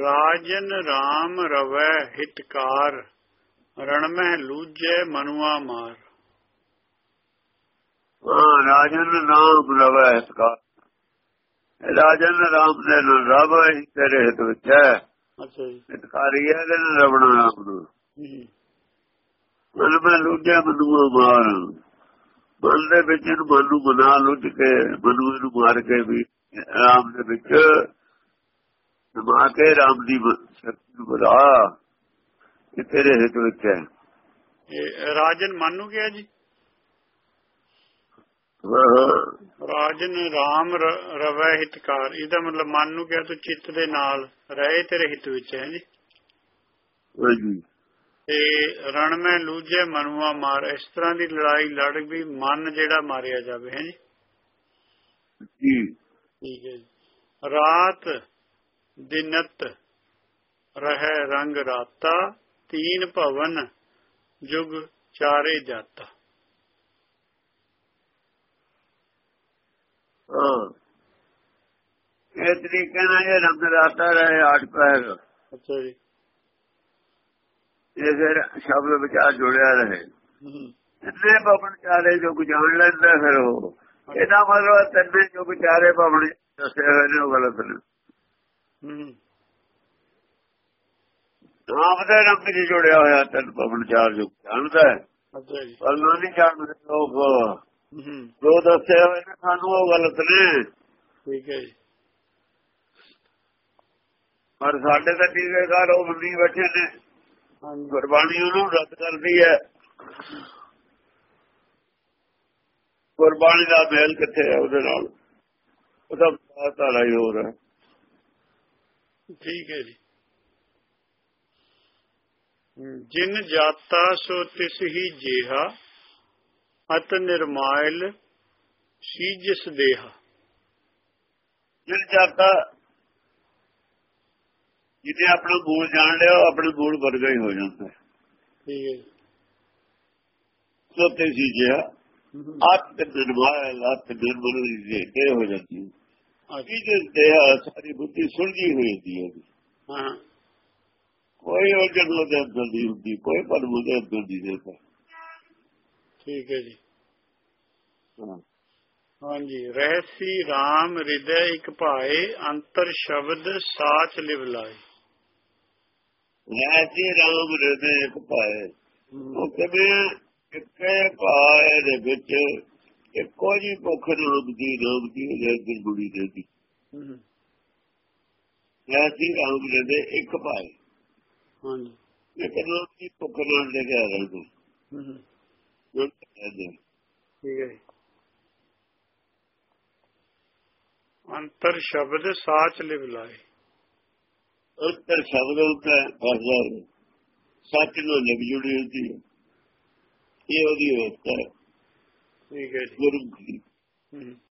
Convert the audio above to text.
ਰਾਜਨ RAM ਰਵੈ ਹਿਤਕਾਰ ਰਣ ਮਹਿ ਲੂਜੈ ਮਨੁਆ ਮਾਰ। ਰਾਜਨ ਨਾਮ ਰਵੈ ਇਸਕਾ ਰਾਜਨ ਰਾਮ ਦੇ ਨਾਲ ਰਵ ਤੇਰੇ ਹਿਤ ਵਿੱਚ ਹੈ। ਅੱਛਾ ਜੀ। ਇਤਕਾਰੀ ਹੈ ਦੇ ਨਾਲ ਰਵਣਾ ਰਾਮ ਨੂੰ। ਮਨ ਮੈਂ ਲੁੱਟਿਆ ਮਨੂ ਮਾਰ। ਮਨ ਦੇ ਵਿੱਚ ਨੂੰ ਮਨ ਨੂੰ ਬਣਾ ਲੁੱਟ ਕੇ ਮਨੂ ਨੂੰ ਮਾਰ ਕੇ ਵੀ ਰਾਮ ਦੇ ਵਿੱਚ ਸਮਾ ਕੇ ਰਾਮ ਦੀ ਸ਼ਕਤੀ ਨੂੰ ਬੁਲਾ ਇਹ ਤੇਰੇ ਹਿਤ ਵਿੱਚ ਹੈ। ਇਹ ਰਾਜਨ ਮਨ ਕਿਹਾ ਜੀ। ਰਾਜਨ RAM ਰ- ਰਵੈ ਹਿਤਕਾਰ। ਇਹਦਾ ਮਤਲਬ ਮਨ ਨੂੰ ਕਿਹਾ ਤੂੰ ਚਿੱਤ ਦੇ ਨਾਲ ਰਹੇ ਤੇਰੇ ਹਿੱਤ ਵਿੱਚ ਹੈ ਜੀ। ਤੇ ਰਣ ਮੈਂ ਲੂਜੇ ਮਨੁਆ ਮਾਰ। ਇਸ ਤਰ੍ਹਾਂ ਦੀ ਲੜਾਈ ਲੜ ਵੀ ਮਨ ਜਿਹੜਾ ਮਾਰਿਆ ਜਾਵੇ ਹੈ ਜੀ? ਜੀ। ਠੀਕ ਹੈ ਜੀ। ਰਾਤ ਦਿਨਤ ਰਹਿ ਰੰਗ ਰਾਤਾ ਤੀਨ ਭਵਨ ਜੁਗ ਚਾਰੇ ਜਾਤਾ। ਇਹ ਤਰੀਕੇ ਨਾਲ ਇਹ ਰੰਗ ਰਾਤਾ ਰਹੇ ਆਠ ਪੈਰ। ਅੱਛਾ ਜੀ। ਇਹ ਫਿਰ ਸ਼ਬਦ ਵਿਚਾਰ ਜੁੜਿਆ ਰਹੇ। ਹੂੰ। ਇੰਨੇ ਪਵਨ ਚਾਰੇ ਜੋ ਜਾਣ ਲੈਂਦਾ ਫਿਰ ਉਹ। ਇਹਦਾ ਮਤਲਬ ਤੰਨੇ ਜੋ ਕੁ ਚਾਰੇ ਪਵਨ ਦੱਸੇ ਹੋਏ ਨੇ ਉਹ ਗਲਤ ਨੇ। ਨਾਮ ਦੇ ਰੰਗ ਚ ਜੁੜਿਆ ਹੋਇਆ ਤਨ ਪਵਨ ਚਾਰ ਜੋ ਜਾਣਦਾ ਹੈ। ਅੱਛਾ ਜੀ। ਪਰ ਨਾ ਨਹੀਂ ਜਾਣਦੇ ਲੋਕ। ਜੋ ਦੱਸੇ ਹੋਏ ਨੇ ਸਾਨੂੰ ਉਹ ਗਲਤ ਨੇ। ਠੀਕ ਹੈ ਜੀ। ਪਰ ਸਾਡੇ ਤਾਂ ਟੀਕੇਕਾਰ ਉਹ ਬੰਦੀ ਬੈਠੇ ਨੇ। ਗੁਰਬਾਣੀ ਉਹਨੂੰ ਰੱਦ ਕਰਦੀ ਹੈ। ਗੁਰਬਾਣੀ ਦਾ ਮੇਲ ਕਿੱਥੇ ਹੈ ਉਹਦੇ ਨਾਲ? ਉਹਦਾ ਹੀ ਹੋਰ ਹੈ। ਠੀਕ ਹੈ ਜੀ। ਜਿਨ ਜਾਤਾ ਸੋ ਤਿਸ ਹੀ ਜੇਹਾ ਅਤ ਨਿਰਮਾਇਲ ਸੀਜਸ ਦੇਹਾ। ਜਿਨ ਜਾਤਾ ਜਿਹਨੇ ਆਪਣਾ ਮੂਲ ਜਾਣ ਲਿਆ ਉਹ ਆਪਣੇ ਮੂਲ ਵਰਗਾ ਹੀ ਹੋ ਜਾਂਦਾ ਹੈ। ਠੀਕ ਹੈ ਸੋ ਤੇ ਸੀ ਜਿਆ ਆਤ ਨਿਰਮਾਇਲ ਆਤ ਨਿਰਮਲ ਜੀ ਇਹ ਹੋ ਜਾਂਦੀ ਹੈ ਅਜੀ ਜਿਸ ਦੇ ਸਾਰੀ ਬੁੱਧੀ ਸੁਲਝੀ ਹੋਈ ਹੁੰਦੀ ਹੈ ਹਾਂ। ਕੋਈ ਉਹ ਜਗ੍ਹਾ ਦੇ ਅੰਦਰ ਹੁੰਦੀ ਕੋਈ ਪਰਮ ਦੇ ਅੰਦਰ ਨਹੀਂ ਹੁੰਦਾ ਠੀਕ ਹੈ ਜੀ। ਹਾਂ। ਹਾਂਜੀ ਰਹਿਸੀ RAM ਹਿਰਦੈ ਇੱਕ ਭਾਏ ਅੰਤਰ ਸ਼ਬਦ ਸਾਚ ਲਿਵ ਲਾਏ। ਰਹਿਤੀ ਰਾਮ ਰਦੇ ਇੱਕ ਪਾਏ ਉਹ ਕਿਵੇਂ ਇੱਕੇ ਪਾਏ ਦੇ ਵਿੱਚ ਇੱਕੋ ਜੀ ਭੁੱਖ ਦੀ ਨਾਮ ਦੀ ਉਹਦੇ ਅੰਦਰ ਗੁੜੀ ਦੇ ਦੀ ਹੂੰ। ਰਹਿਤੀ ਰਾਮ ਰਦੇ ਇੱਕ ਪਾਏ ਹਾਂਜੀ। ਨਾਮ ਦੀ ਭੁੱਖ ਨਾਲ ਦੇ ਗਿਆ ਰਹਿੰਦੇ ਹੂੰ। ਰਹਿੰਦੇ ਠੀਕ ਹੈ ਜੀ। ਅੰਤਰ ਸ਼ਬਦ ਸਾਚ ਲਿਵ ਲਾਏ। ਉੱਤਰ ਸ਼ਬਦ ਹੈ ਭਾਸ਼ਾ ਸੱਚ ਨੂੰ ਲਿਖ ਜੁੜੀ ਹੁੰਦੀ ਹੈ। ਇਹ ਉਹਦੀ ਅਵਸਥਾ ਹੈ। ਠੀਕ ਹੈ ਜੀ ਗੁਰੂ ਦੀ ਹੂੰ।